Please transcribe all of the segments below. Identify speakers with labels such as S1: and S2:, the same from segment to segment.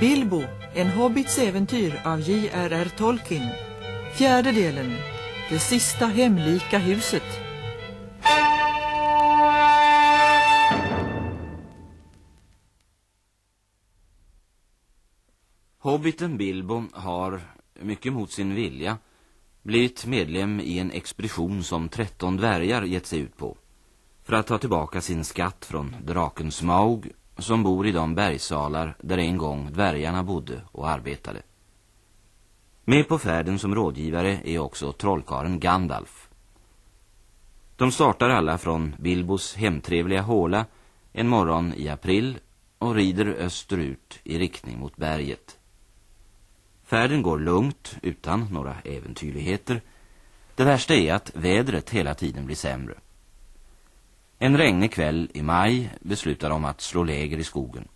S1: Bilbo, en hobbits äventyr av J.R.R. Tolkien. Fjärde delen, Det sista hemlika huset.
S2: Hobbiten Bilbo har, mycket mot sin vilja, blivit medlem i en expedition som tretton dvärgar gett sig ut på. För att ta tillbaka sin skatt från draken Smaug som bor i de bergsalar där en gång dvärgarna bodde och arbetade. Med på färden som rådgivare är också trollkaren Gandalf. De startar alla från Bilbos hemtrevliga håla en morgon i april och rider österut i riktning mot berget. Färden går lugnt utan några äventyrligheter. Det värsta är att vädret hela tiden blir sämre. En regnig kväll i maj beslutar de att slå läger i skogen.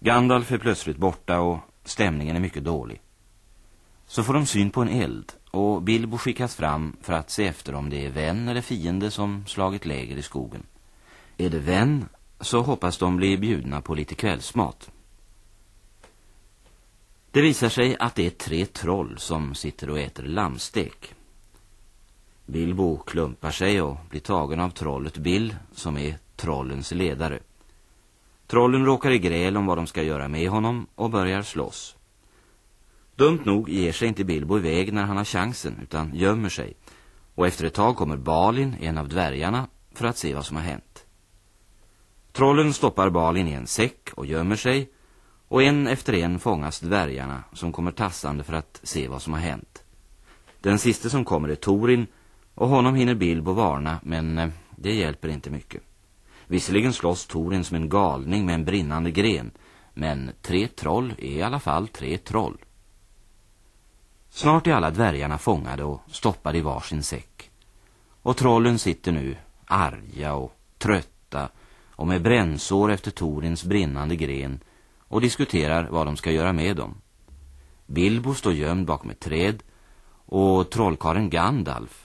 S2: Gandalf är plötsligt borta och stämningen är mycket dålig. Så får de syn på en eld och Bilbo skickas fram för att se efter om det är vän eller fiende som slagit läger i skogen. Är det vän så hoppas de bli bjudna på lite kvällsmat. Det visar sig att det är tre troll som sitter och äter lammstek. Bilbo klumpar sig och blir tagen av trollet Bill som är trollens ledare. Trollen råkar i gräl om vad de ska göra med honom och börjar slåss. Dumt nog ger sig inte Bilbo iväg när han har chansen utan gömmer sig. Och efter ett tag kommer Balin, en av dvärgarna, för att se vad som har hänt. Trollen stoppar Balin i en säck och gömmer sig och en efter en fångas dvärgarna som kommer tassande för att se vad som har hänt. Den sista som kommer är Torin och honom hinner Bilbo varna men eh, det hjälper inte mycket. Visserligen slåss Torin som en galning med en brinnande gren men tre troll är i alla fall tre troll. Snart är alla dvärgarna fångade och stoppade i varsin säck. Och trollen sitter nu arga och trötta och med brännsår efter Torins brinnande gren och diskuterar vad de ska göra med dem. Bilbo står gömd bakom ett träd och trollkaren Gandalf,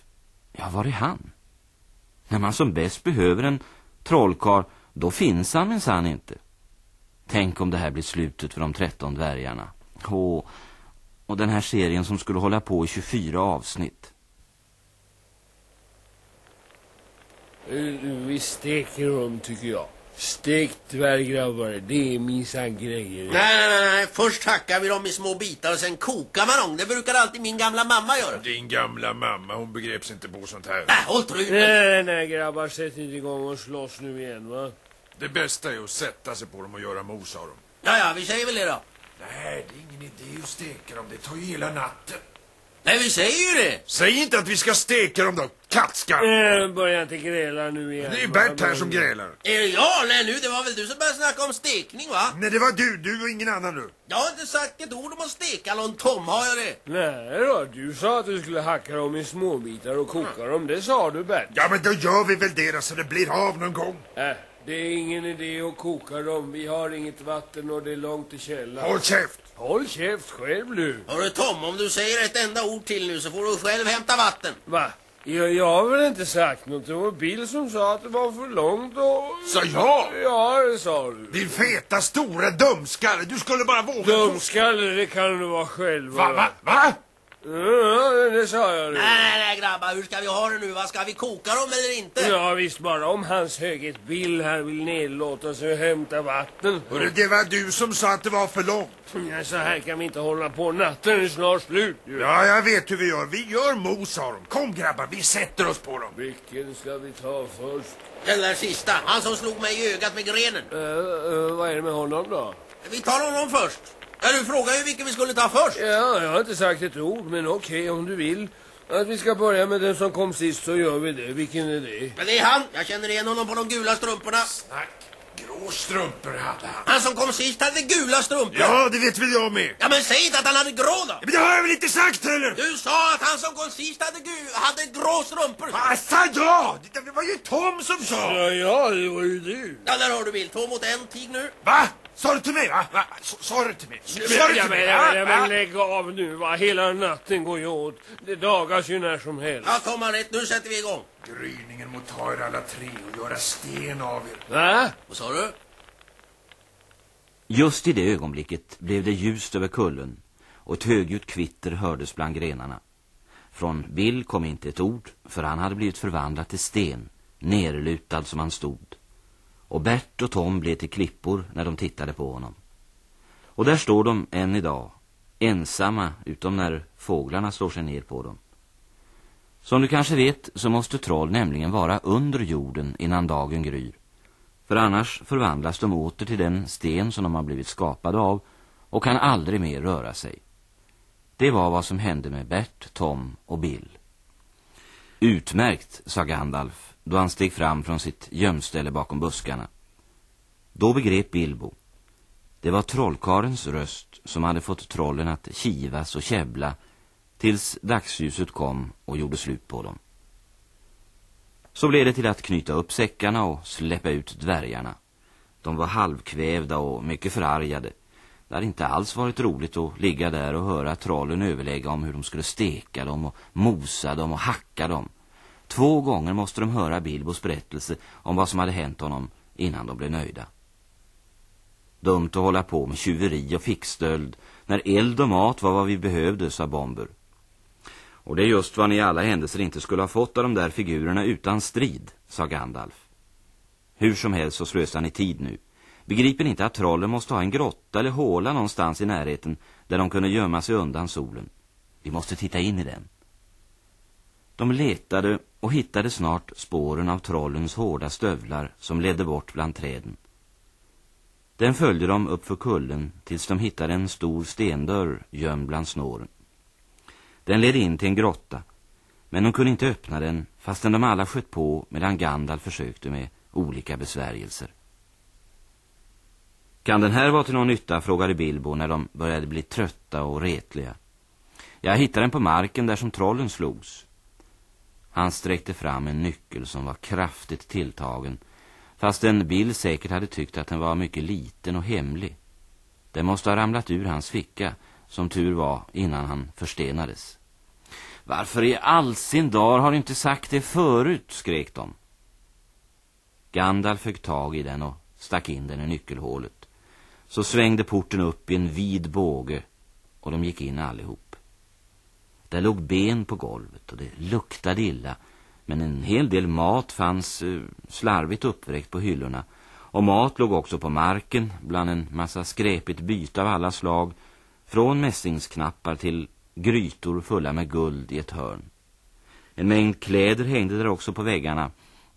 S2: ja var är han? När man som bäst behöver en trollkar, då finns han minsann inte. Tänk om det här blir slutet för de tretton dvärgarna. Och, och den här serien som skulle hålla på i 24 avsnitt.
S3: Eh, vi steker om, tycker jag. Stekt dvärggrabbar, det är minsann grejer.
S4: Nej, nej, nej, nej. Först hackar vi dem i små bitar och sen kokar man dem. Det brukar alltid min gamla mamma göra.
S5: Din gamla mamma, hon begreps inte på sånt här.
S4: Nej, håll trycket.
S3: Nej, nej, nej grabbar, sätt inte igång och slåss nu igen va.
S5: Det bästa är att sätta sig på dem och göra mos av dem.
S4: Ja, ja, vi säger väl det då.
S5: Nej, det är ingen idé att steka dem. Det tar ju hela natten.
S4: Nej, vi säger ju det.
S5: Säg inte att vi ska steka dem då, kattskatt!
S3: Äh, börja inte gräla nu igen.
S5: Det är Bert här som grälar.
S4: Är det jag? Nej, nu, det var väl du som började snacka om stekning, va?
S5: Nej, det var du, du och ingen annan nu.
S4: Jag har inte sagt ett ord om att steka någon Tom, har jag det?
S3: Nej då, du sa att du skulle hacka dem i småbitar och koka dem. Det sa du Bert.
S5: Ja, men då gör vi väl det då, så det blir av någon gång.
S3: Äh, det är ingen idé att koka dem. Vi har inget vatten och det är långt till källaren.
S5: Håll käft!
S3: Håll käft själv du.
S4: Hörru Tom, om du säger ett enda ord till nu så får du själv hämta vatten.
S3: Va? Jag, jag har väl inte sagt något. Det var Bill som sa att det var för långt och...
S5: Sa jag?
S3: Ja, det sa du.
S5: Din feta stora dumskalle, du skulle bara våga...
S3: Dumskalle, det kan du vara själv.
S5: Va, va, va?
S3: Ja, det sa jag nu.
S4: Nej, nej, nej grabbar, hur ska vi ha det nu? Vad ska vi koka dem eller inte?
S3: Ja, visst bara om hans höghet Bill här vill nedlåta sig och hämta vatten.
S5: Hörru, det var du som sa att det var för långt.
S3: Ja, så här kan vi inte hålla på. Natten är snart slut ju.
S5: Ja, jag vet hur vi gör. Vi gör mos av dem. Kom grabbar, vi sätter oss på dem.
S3: Vilken ska vi ta först?
S4: Den där sista, han som slog mig i ögat med grenen.
S3: Uh, uh, vad är det med honom då?
S4: Vi tar honom först. Ja, du frågar ju vilken vi skulle ta först.
S3: Ja, jag har inte sagt ett ord, men okej okay, om du vill. Att vi ska börja med den som kom sist så gör vi det. Vilken är det?
S4: Men det är han. Jag känner igen honom på de gula strumporna.
S5: Snack. Grå strumpor hade han.
S4: Han som kom sist hade gula strumpor.
S5: Ja, det vet väl jag med.
S4: Ja, men säg inte att han hade grå då.
S5: Men det har jag väl inte sagt heller.
S4: Du sa att han som kom sist hade, gu- hade grå strumpor.
S5: Vad sa jag? Det det var ju Tom som sa.
S3: Ja, ja, det var ju du.
S4: Ja, där har du bild. Två mot en. Tig nu.
S5: Va? Sa du till mig, va? Sa du till mig? Sa du
S3: Ja,
S5: till mig?
S3: ja, men, men lägg av nu va. Hela natten går ju åt. Det dagas ju när som helst.
S4: Ja, Tom har rätt. Nu sätter vi igång.
S5: Gryningen mot ta er alla tre och göra sten av er.
S3: Va?
S4: Vad sa du?
S2: Just i det ögonblicket blev det ljust över kullen och ett högljutt kvitter hördes bland grenarna. Från Bill kom inte ett ord, för han hade blivit förvandlad till sten, nerlutad som han stod. Och Bert och Tom blev till klippor när de tittade på honom. Och där står de än idag, ensamma utom när fåglarna slår sig ner på dem. Som du kanske vet så måste troll nämligen vara under jorden innan dagen gryr. För annars förvandlas de åter till den sten som de har blivit skapade av och kan aldrig mer röra sig. Det var vad som hände med Bert, Tom och Bill. Utmärkt, sa Gandalf då han steg fram från sitt gömställe bakom buskarna. Då begrep Bilbo. Det var trollkarens röst som hade fått trollen att kivas och käbbla tills dagsljuset kom och gjorde slut på dem. Så blev det till att knyta upp säckarna och släppa ut dvärgarna. De var halvkvävda och mycket förargade. Det hade inte alls varit roligt att ligga där och höra trollen överlägga om hur de skulle steka dem och mosa dem och hacka dem. Två gånger måste de höra Bilbos berättelse om vad som hade hänt honom innan de blev nöjda. Dumt att hålla på med tjuveri och fickstöld när eld och mat var vad vi behövde, sa Bomber. Och det är just vad ni i alla händelser inte skulle ha fått av de där figurerna utan strid, sa Gandalf. Hur som helst så slösar ni tid nu. Begriper ni inte att trollen måste ha en grotta eller håla någonstans i närheten där de kunde gömma sig undan solen? Vi måste titta in i den. De letade och hittade snart spåren av trollens hårda stövlar som ledde bort bland träden. Den följde dem upp för kullen tills de hittade en stor stendörr gömd bland snåren. Den ledde in till en grotta, men de kunde inte öppna den fastän de alla sköt på medan Gandalf försökte med olika besvärjelser. Kan den här vara till någon nytta, frågade Bilbo när de började bli trötta och retliga. Jag hittade den på marken där som trollen slogs. Han sträckte fram en nyckel som var kraftigt tilltagen, fastän Bill säkert hade tyckt att den var mycket liten och hemlig. Den måste ha ramlat ur hans ficka, som tur var innan han förstenades. Varför i all sin dar har du inte sagt det förut, skrek de. Gandalf fick tag i den och stack in den i nyckelhålet. Så svängde porten upp i en vid båge och de gick in allihop. Där låg ben på golvet och det luktade illa men en hel del mat fanns eh, slarvigt uppräckt på hyllorna och mat låg också på marken bland en massa skräpigt byte av alla slag från mässingsknappar till grytor fulla med guld i ett hörn. En mängd kläder hängde där också på väggarna,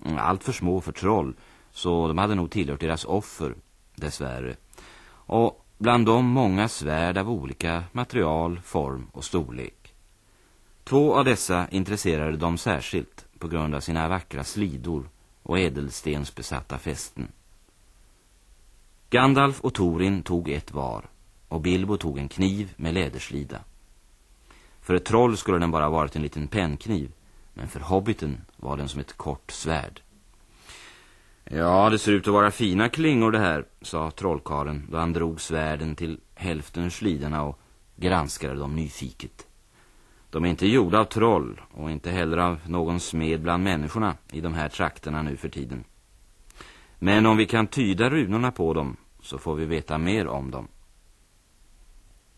S2: mm, allt för små för troll, så de hade nog tillhört deras offer, dessvärre. Och bland dem många svärd av olika material, form och storlek. Två av dessa intresserade dem särskilt på grund av sina vackra slidor och ädelstensbesatta fästen. Gandalf och Torin tog ett var och Bilbo tog en kniv med läderslida. För ett troll skulle den bara varit en liten pennkniv, men för hobbiten var den som ett kort svärd. Ja, det ser ut att vara fina klingor det här, sa trollkaren då han drog svärden till hälften ur slidorna och granskade dem nyfiket. De är inte gjorda av troll och inte heller av någon smed bland människorna i de här trakterna nu för tiden. Men om vi kan tyda runorna på dem så får vi veta mer om dem.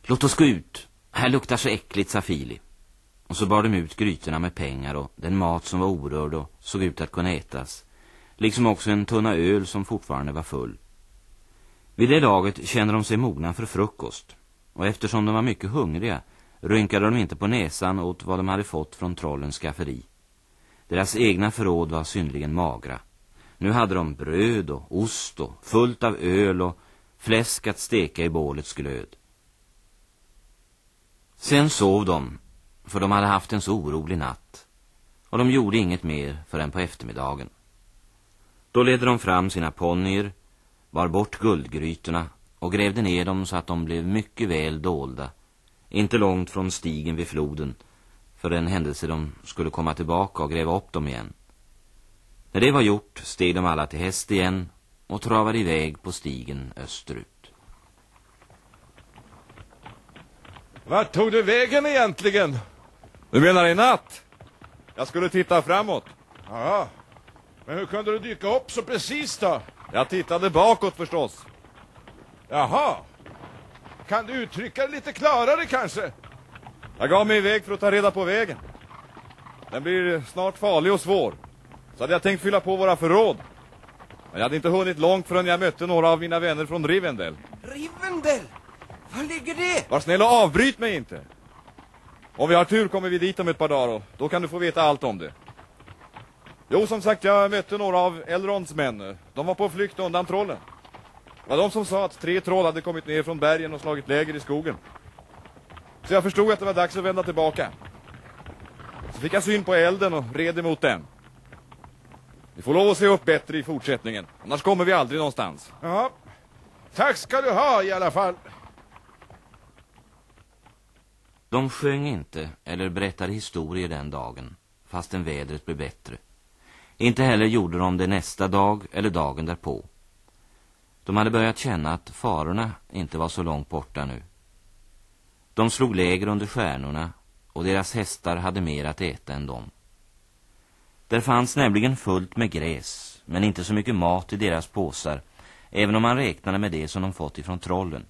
S2: Låt oss gå ut. Här luktar så äckligt, sa Fili. Och så bar de ut grytorna med pengar och den mat som var orörd och såg ut att kunna ätas. Liksom också en tunna öl som fortfarande var full. Vid det laget kände de sig mogna för frukost. Och eftersom de var mycket hungriga rynkade de inte på näsan åt vad de hade fått från trollens skafferi. Deras egna förråd var synligen magra. Nu hade de bröd och ost och fullt av öl och fläsk att steka i bålets glöd. Sen sov de, för de hade haft en så orolig natt. Och de gjorde inget mer förrän på eftermiddagen. Då ledde de fram sina ponnyer, bar bort guldgrytorna och grävde ner dem så att de blev mycket väl dolda. Inte långt från stigen vid floden, för den händelse de skulle komma tillbaka och gräva upp dem igen. När det var gjort steg de alla till häst igen och travade iväg på stigen österut.
S6: Vart tog du vägen egentligen? Du menar i natt? Jag skulle titta framåt.
S5: Ja, men hur kunde du dyka upp så precis då?
S6: Jag tittade bakåt förstås. Jaha. Kan du uttrycka det lite klarare kanske? Jag gav mig iväg för att ta reda på vägen. Den blir snart farlig och svår. Så hade jag tänkt fylla på våra förråd. Men jag hade inte hunnit långt förrän jag mötte några av mina vänner från Rivendell.
S7: Rivendell? Var ligger det?
S6: Var snäll och avbryt mig inte. Om vi har tur kommer vi dit om ett par dagar och då kan du få veta allt om det. Jo, som sagt, jag mötte några av Elrons män. De var på flykt undan trollen. Det var de som sa att tre troll hade kommit ner från bergen och slagit läger i skogen. Så jag förstod att det var dags att vända tillbaka. Så fick jag syn på elden och red emot den. Vi får lov att se upp bättre i fortsättningen. Annars kommer vi aldrig någonstans.
S5: Ja. Tack ska du ha i alla fall.
S2: De sjöng inte eller berättade historier den dagen, fastän vädret blev bättre. Inte heller gjorde de det nästa dag eller dagen därpå. De hade börjat känna att farorna inte var så långt borta nu. De slog läger under stjärnorna och deras hästar hade mer att äta än dem. Där fanns nämligen fullt med gräs, men inte så mycket mat i deras påsar, även om man räknade med det som de fått ifrån trollen.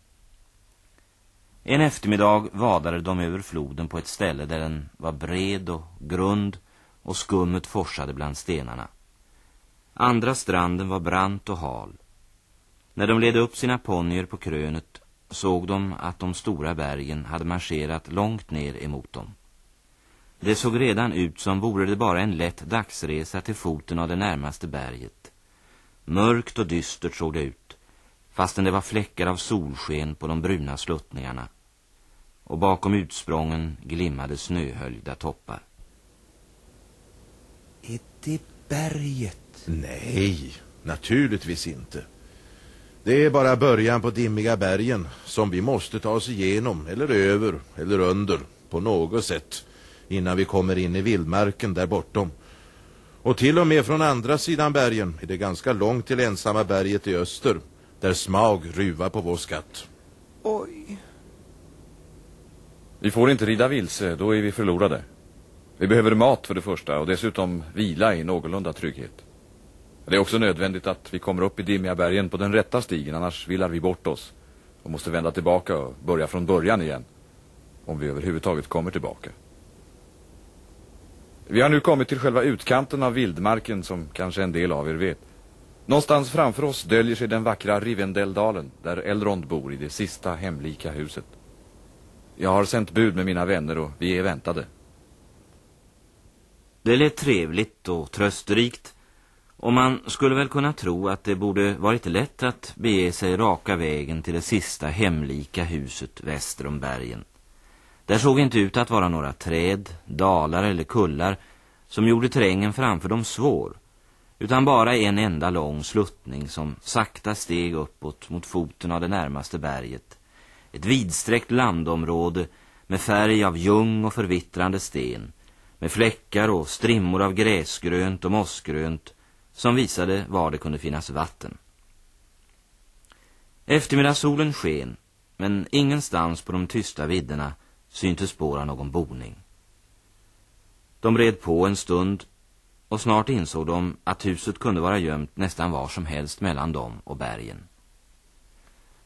S2: En eftermiddag vadade de över floden på ett ställe där den var bred och grund och skummet forsade bland stenarna. Andra stranden var brant och hal. När de ledde upp sina ponnyer på krönet såg de att de stora bergen hade marscherat långt ner emot dem. Det såg redan ut som vore det bara en lätt dagsresa till foten av det närmaste berget. Mörkt och dystert såg det ut, fastän det var fläckar av solsken på de bruna sluttningarna. Och bakom utsprången glimmade snöhöljda toppar.
S7: Det berget?
S8: Nej, naturligtvis inte. Det är bara början på dimmiga bergen som vi måste ta oss igenom, eller över, eller under, på något sätt, innan vi kommer in i vildmarken där bortom. Och till och med från andra sidan bergen är det ganska långt till ensamma berget i öster, där Smag ruvar på vår skatt.
S7: Oj.
S6: Vi får inte rida vilse, då är vi förlorade. Vi behöver mat för det första och dessutom vila i någorlunda trygghet. Det är också nödvändigt att vi kommer upp i dimmiga bergen på den rätta stigen, annars villar vi bort oss och måste vända tillbaka och börja från början igen. Om vi överhuvudtaget kommer tillbaka. Vi har nu kommit till själva utkanten av vildmarken som kanske en del av er vet. Någonstans framför oss döljer sig den vackra Rivendelldalen där Elrond bor i det sista hemlika huset. Jag har sänt bud med mina vänner och vi är väntade.
S2: Det lät trevligt och trösterikt och man skulle väl kunna tro att det borde varit lätt att bege sig raka vägen till det sista hemlika huset väster om bergen. Där såg inte ut att vara några träd, dalar eller kullar som gjorde terrängen framför dem svår, utan bara en enda lång sluttning som sakta steg uppåt mot foten av det närmaste berget. Ett vidsträckt landområde med färg av ljung och förvittrande sten, med fläckar och strimmor av gräsgrönt och mossgrönt som visade var det kunde finnas vatten. Eftermiddagssolen sken, men ingenstans på de tysta vidderna syntes spår av någon boning. De red på en stund och snart insåg de att huset kunde vara gömt nästan var som helst mellan dem och bergen.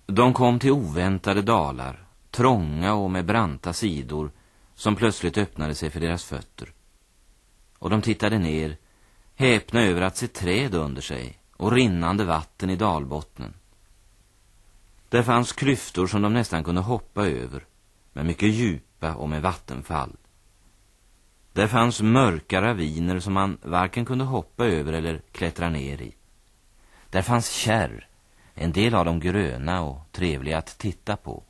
S2: De kom till oväntade dalar, trånga och med branta sidor som plötsligt öppnade sig för deras fötter. Och de tittade ner, häpna över att se träd under sig och rinnande vatten i dalbottnen. Där fanns klyftor som de nästan kunde hoppa över, men mycket djupa och med vattenfall. Där fanns mörka raviner som man varken kunde hoppa över eller klättra ner i. Där fanns kärr, en del av dem gröna och trevliga att titta på,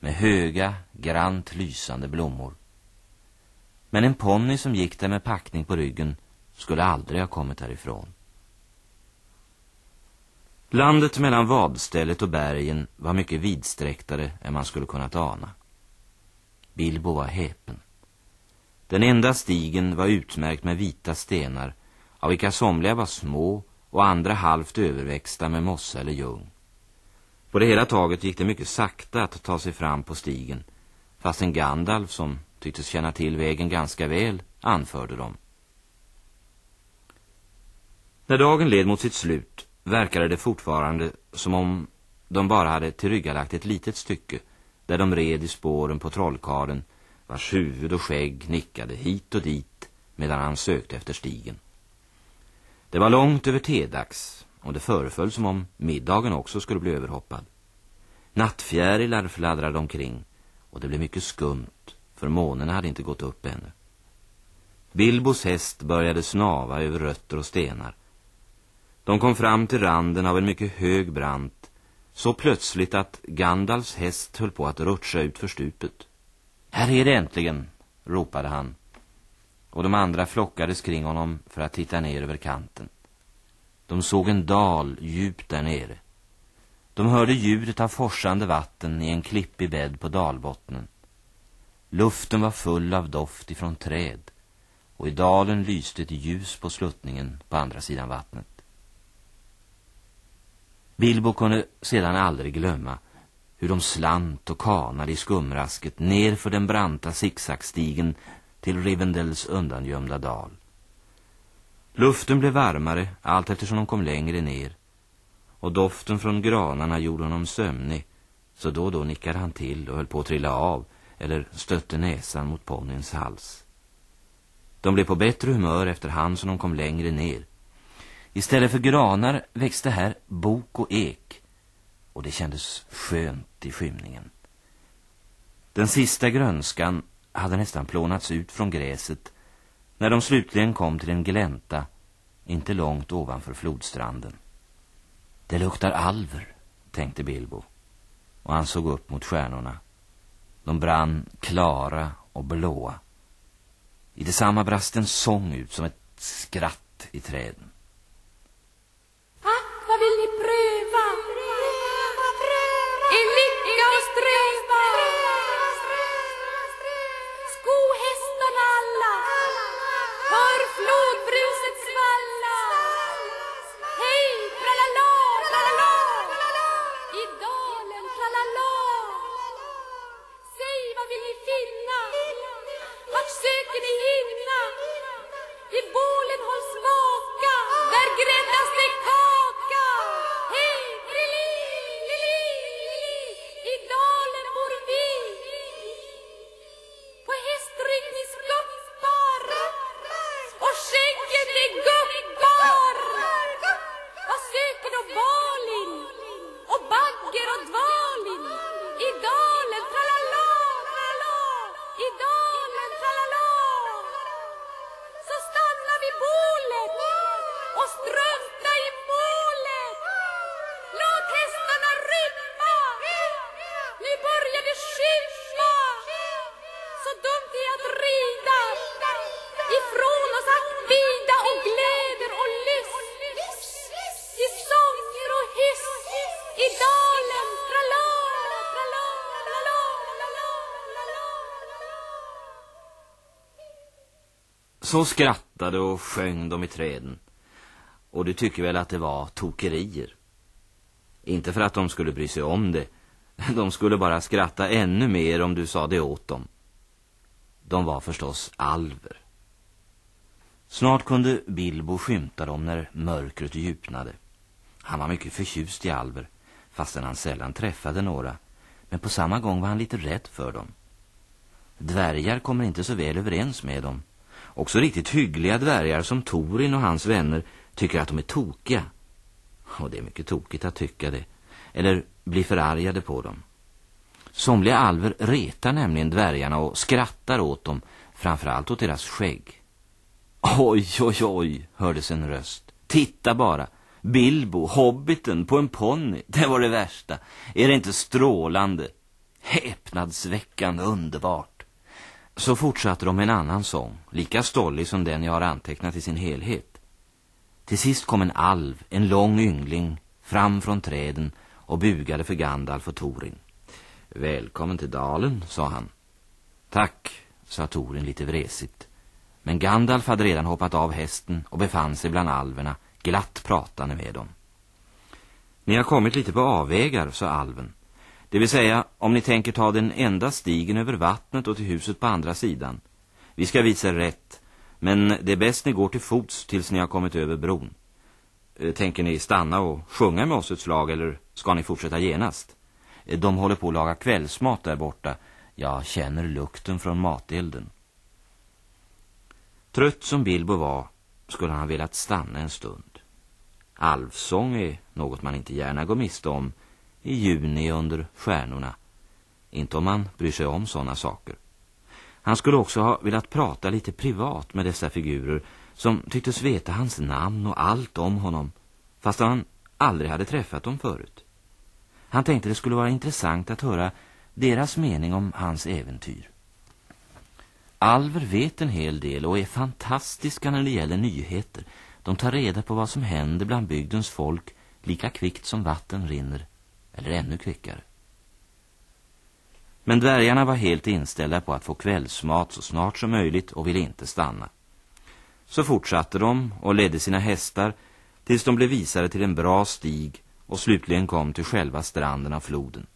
S2: med höga, grant lysande blommor. Men en ponny som gick där med packning på ryggen skulle aldrig ha kommit härifrån. Landet mellan vadstället och bergen var mycket vidsträcktare än man skulle kunnat ana. Bilbo var häpen. Den enda stigen var utmärkt med vita stenar, av vilka somliga var små och andra halvt överväxta med mossa eller ljung. På det hela taget gick det mycket sakta att ta sig fram på stigen, fast en Gandalf som tycktes känna till vägen ganska väl anförde dem. När dagen led mot sitt slut verkade det fortfarande som om de bara hade tillryggalagt ett litet stycke där de red i spåren på trollkaren vars huvud och skägg nickade hit och dit medan han sökte efter stigen. Det var långt över tedags och det föreföll som om middagen också skulle bli överhoppad. Nattfjärilar fladdrade omkring och det blev mycket skumt för månen hade inte gått upp ännu. Bilbos häst började snava över rötter och stenar. De kom fram till randen av en mycket hög brant så plötsligt att Gandalfs häst höll på att rutscha ut för stupet. Här är det äntligen, ropade han. Och de andra flockades kring honom för att titta ner över kanten. De såg en dal djupt där nere. De hörde ljudet av forsande vatten i en klippig bädd på dalbottnen. Luften var full av doft ifrån träd och i dalen lyste ett ljus på sluttningen på andra sidan vattnet. Bilbo kunde sedan aldrig glömma hur de slant och kanade i skumrasket ner för den branta zigzagstigen till Rivendels undangömda dal. Luften blev varmare allt eftersom de kom längre ner och doften från granarna gjorde honom sömnig så då och då nickade han till och höll på att trilla av eller stötte näsan mot ponnyns hals. De blev på bättre humör efterhand som de kom längre ner. Istället för granar växte här bok och ek och det kändes skönt i skymningen. Den sista grönskan hade nästan plånats ut från gräset när de slutligen kom till en glänta inte långt ovanför flodstranden. Det luktar alver, tänkte Bilbo och han såg upp mot stjärnorna. De brann klara och blåa. I detsamma brast en sång ut som ett skratt i träden.
S9: Och strunta i målet. Låt hästarna rymma. Nu börjar det skymma. Så dumt är att rida ifrån oss att vida och gläder och lyss. I sånger och hyss i dalen tralala.
S2: Så skrattade och sjöng de i träden. Och du tycker väl att det var tokerier? Inte för att de skulle bry sig om det. De skulle bara skratta ännu mer om du sa det åt dem. De var förstås alver. Snart kunde Bilbo skymta dem när mörkret djupnade. Han var mycket förtjust i alver, fastän han sällan träffade några. Men på samma gång var han lite rädd för dem. Dvärgar kommer inte så väl överens med dem. Också riktigt hyggliga dvärgar som Torin och hans vänner tycker att de är tokiga. Och det är mycket tokigt att tycka det. Eller bli förargade på dem. Somliga alver retar nämligen dvärgarna och skrattar åt dem, framförallt åt deras skägg. Oj, oj, oj, hördes en röst. Titta bara, Bilbo, hobbiten, på en ponny. Det var det värsta. Är det inte strålande? Häpnadsväckande underbart. Så fortsatte de med en annan sång, lika stollig som den jag har antecknat i sin helhet. Till sist kom en alv, en lång yngling, fram från träden och bugade för Gandalf och Torin. Välkommen till dalen, sa han. Tack, sa Torin lite vresigt. Men Gandalf hade redan hoppat av hästen och befann sig bland alverna, glatt pratande med dem. Ni har kommit lite på avvägar, sa alven. Det vill säga, om ni tänker ta den enda stigen över vattnet och till huset på andra sidan. Vi ska visa er rätt, men det är bäst ni går till fots tills ni har kommit över bron. Eh, tänker ni stanna och sjunga med oss ett slag eller ska ni fortsätta genast? Eh, de håller på att laga kvällsmat där borta. Jag känner lukten från matelden. Trött som Bilbo var skulle han velat stanna en stund. Alvsång är något man inte gärna går miste om i juni under stjärnorna. Inte om man bryr sig om sådana saker. Han skulle också ha velat prata lite privat med dessa figurer som tycktes veta hans namn och allt om honom fast han aldrig hade träffat dem förut. Han tänkte det skulle vara intressant att höra deras mening om hans äventyr. Alver vet en hel del och är fantastiska när det gäller nyheter. De tar reda på vad som händer bland bygdens folk lika kvickt som vatten rinner, eller ännu kvickare. Men dvärgarna var helt inställda på att få kvällsmat så snart som möjligt och ville inte stanna. Så fortsatte de och ledde sina hästar tills de blev visade till en bra stig och slutligen kom till själva stranden av floden.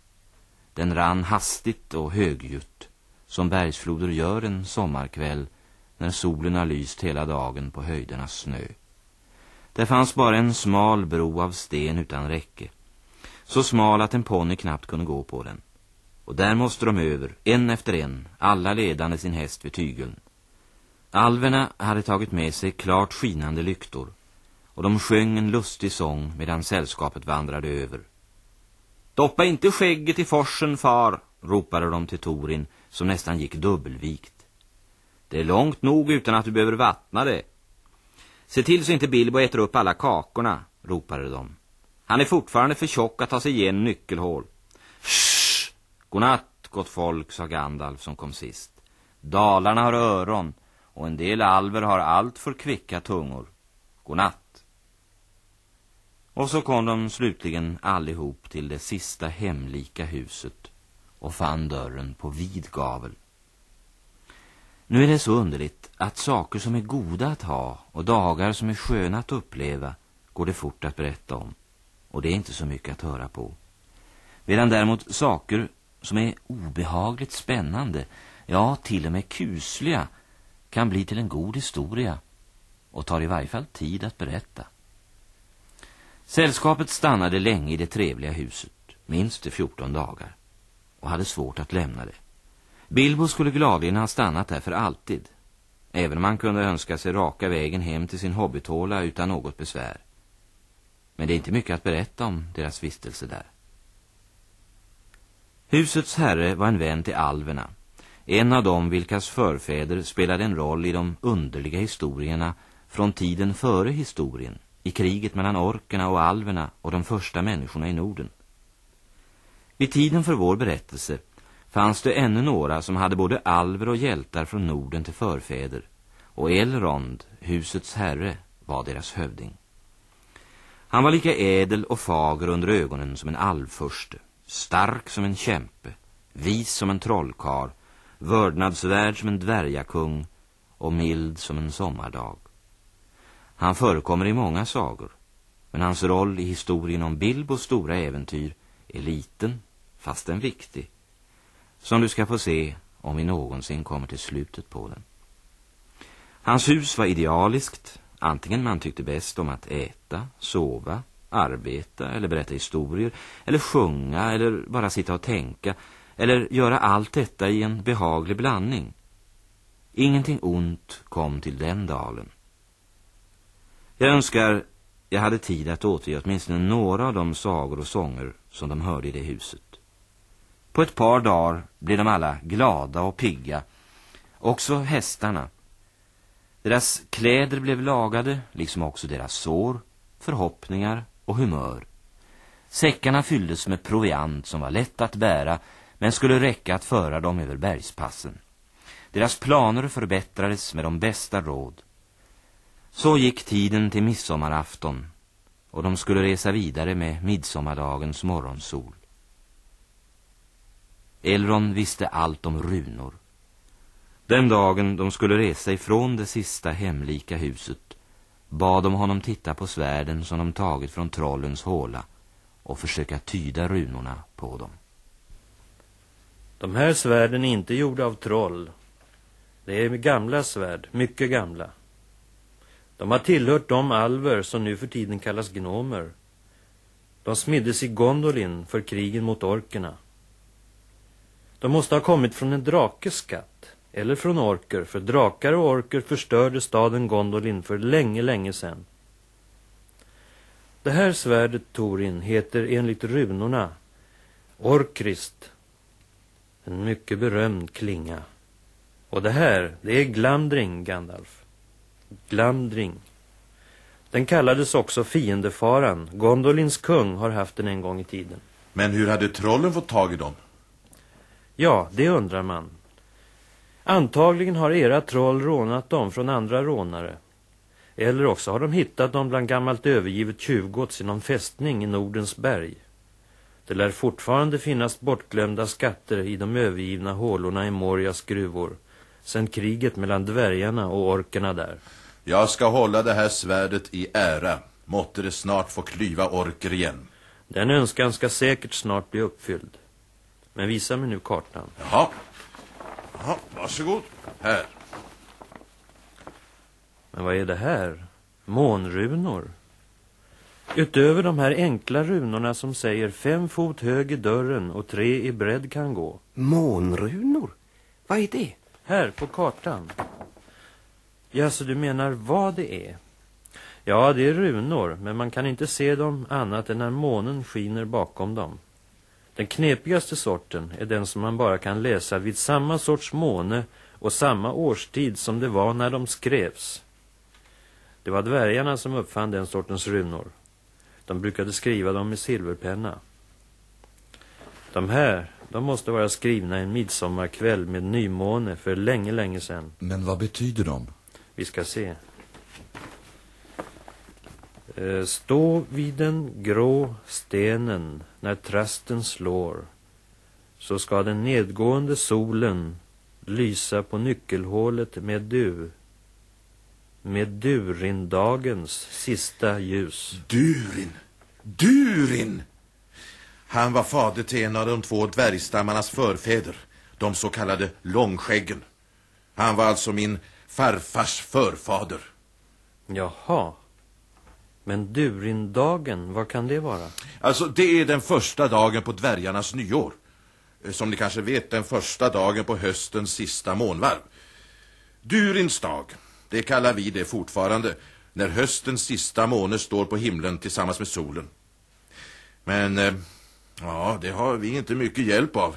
S2: Den rann hastigt och högljutt, som bergsfloder gör en sommarkväll när solen har lyst hela dagen på höjdernas snö. Det fanns bara en smal bro av sten utan räcke, så smal att en ponny knappt kunde gå på den. Och där måste de över, en efter en, alla ledande sin häst vid tygeln. Alverna hade tagit med sig klart skinande lyktor och de sjöng en lustig sång medan sällskapet vandrade över. Doppa inte skägget i forsen, far, ropade de till Torin som nästan gick dubbelvikt. Det är långt nog utan att du behöver vattna det. Se till så inte Bilbo äter upp alla kakorna, ropade de. Han är fortfarande för tjock att ta sig igen nyckelhål. Godnatt, gott folk, sa Gandalf som kom sist. Dalarna har öron och en del alver har allt för kvicka tungor. Godnatt. Och så kom de slutligen allihop till det sista hemlika huset och fann dörren på vid gavel. Nu är det så underligt att saker som är goda att ha och dagar som är sköna att uppleva går det fort att berätta om. Och det är inte så mycket att höra på. Medan däremot saker som är obehagligt spännande, ja till och med kusliga, kan bli till en god historia och tar i varje fall tid att berätta. Sällskapet stannade länge i det trevliga huset, minst i 14 dagar, och hade svårt att lämna det. Bilbo skulle gladeligen ha stannat där för alltid, även om han kunde önska sig raka vägen hem till sin hobbytåla utan något besvär. Men det är inte mycket att berätta om deras vistelse där. Husets herre var en vän till alverna, en av dem vilkas förfäder spelade en roll i de underliga historierna från tiden före historien, i kriget mellan orkerna och alverna och de första människorna i Norden. Vid tiden för vår berättelse fanns det ännu några som hade både alver och hjältar från Norden till förfäder, och Elrond, husets herre, var deras hövding. Han var lika ädel och fager under ögonen som en alvförste, stark som en kämpe, vis som en trollkar, vördnadsvärd som en dvärjakung och mild som en sommardag. Han förekommer i många sagor, men hans roll i historien om Bilbos stora äventyr är liten, fast den viktig, som du ska få se om vi någonsin kommer till slutet på den. Hans hus var idealiskt, antingen man tyckte bäst om att äta, sova, arbeta eller berätta historier, eller sjunga eller bara sitta och tänka, eller göra allt detta i en behaglig blandning. Ingenting ont kom till den dalen. Jag önskar jag hade tid att återge åtminstone några av de sagor och sånger som de hörde i det huset. På ett par dagar blev de alla glada och pigga, också hästarna. Deras kläder blev lagade, liksom också deras sår, förhoppningar och humör. Säckarna fylldes med proviant som var lätt att bära, men skulle räcka att föra dem över bergspassen. Deras planer förbättrades med de bästa råd. Så gick tiden till midsommarafton och de skulle resa vidare med midsommardagens morgonsol. Elron visste allt om runor. Den dagen de skulle resa ifrån det sista hemlika huset bad de honom titta på svärden som de tagit från trollens håla och försöka tyda runorna på dem.
S10: De här svärden är inte gjorda av troll. Det är gamla svärd, mycket gamla. De har tillhört de alver som nu för tiden kallas gnomer. De smiddes i Gondolin för krigen mot orkerna. De måste ha kommit från en drakes skatt, eller från orker, för drakar och orker förstörde staden Gondolin för länge, länge sedan. Det här svärdet Torin heter enligt runorna Orkrist. En mycket berömd klinga. Och det här, det är Glamdring, Gandalf. Glamdring. Den kallades också fiendefaran. Gondolins kung har haft den en gång i tiden.
S8: Men hur hade trollen fått tag i dem?
S10: Ja, det undrar man. Antagligen har era troll rånat dem från andra rånare. Eller också har de hittat dem bland gammalt övergivet tjuvgods i någon fästning i Nordens berg. Det lär fortfarande finnas bortglömda skatter i de övergivna hålorna i Morias gruvor sedan kriget mellan dvärgarna och orkerna där.
S8: Jag ska hålla det här svärdet i ära. Måtte det snart få klyva orker igen.
S10: Den önskan ska säkert snart bli uppfylld. Men visa mig nu kartan.
S8: Jaha. Jaha, varsågod. Här.
S10: Men vad är det här? Månrunor. Utöver de här enkla runorna som säger fem fot hög i dörren och tre i bredd kan gå.
S7: Månrunor? Vad är det?
S10: Här på kartan. Ja, så du menar vad det är? Ja, det är runor, men man kan inte se dem annat än när månen skiner bakom dem. Den knepigaste sorten är den som man bara kan läsa vid samma sorts måne och samma årstid som det var när de skrevs. Det var dvärgarna som uppfann den sortens runor. De brukade skriva dem med silverpenna. De här, de måste vara skrivna en midsommarkväll med nymåne för länge, länge sedan.
S11: Men vad betyder de?
S10: Vi ska se. Eh, Stå vid den grå stenen när trasten slår så ska den nedgående solen lysa på nyckelhålet med du med Durindagens sista ljus.
S8: Durin. Durin! Han var fader till en av de två dvärgstammarnas förfäder, de så kallade långskäggen. Han var alltså min farfars förfader.
S10: Jaha. Men Durindagen, vad kan det vara?
S8: Alltså, det är den första dagen på dvärgarnas nyår. Eh, Som ni kanske vet, den första dagen på höstens sista månvarv. Durins dag, det kallar vi det fortfarande, när höstens sista måne står på himlen tillsammans med solen. Men, eh, ja, det har vi inte mycket hjälp av.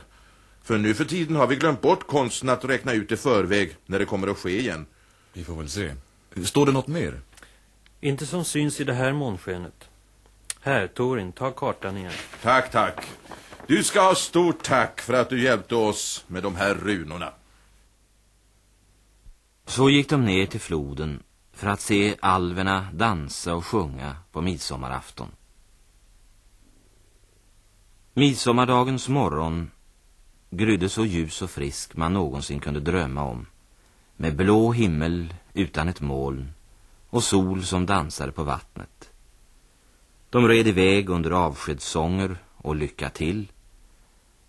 S8: För nu för tiden har vi glömt bort konsten att räkna ut i förväg när det kommer att ske igen.
S11: Vi får väl se. Står det något mer?
S10: Inte som syns i det här månskenet. Här, Torin, ta kartan igen.
S8: Tack, tack. Du ska ha stort tack för att du hjälpte oss med de här runorna.
S2: Så gick de ner till floden för att se alverna dansa och sjunga på midsommarafton. Midsommardagens morgon grydde så ljus och frisk man någonsin kunde drömma om. Med blå himmel utan ett moln och sol som dansade på vattnet. De red iväg under avskedssånger och lycka till.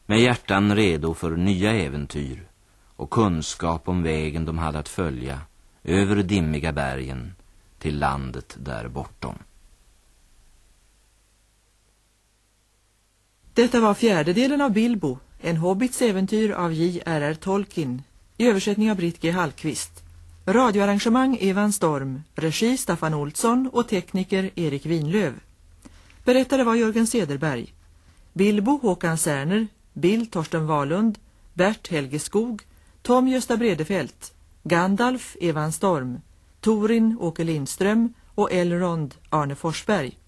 S2: Med hjärtan redo för nya äventyr och kunskap om vägen de hade att följa över dimmiga bergen till landet där bortom.
S1: Detta var fjärdedelen av Bilbo, en hobbits äventyr av J.R.R. Tolkien, i översättning av Britt G. Hallqvist. Radioarrangemang Evan Storm, regi Staffan Olsson och tekniker Erik Winlöv. Berättare var Jörgen Sederberg. Bilbo Håkan Särner, Bill Torsten Walund, Bert Helge Skog, Tom Gösta Bredefält, Gandalf Evan Storm, Torin Åke Lindström och Elrond Arne Forsberg.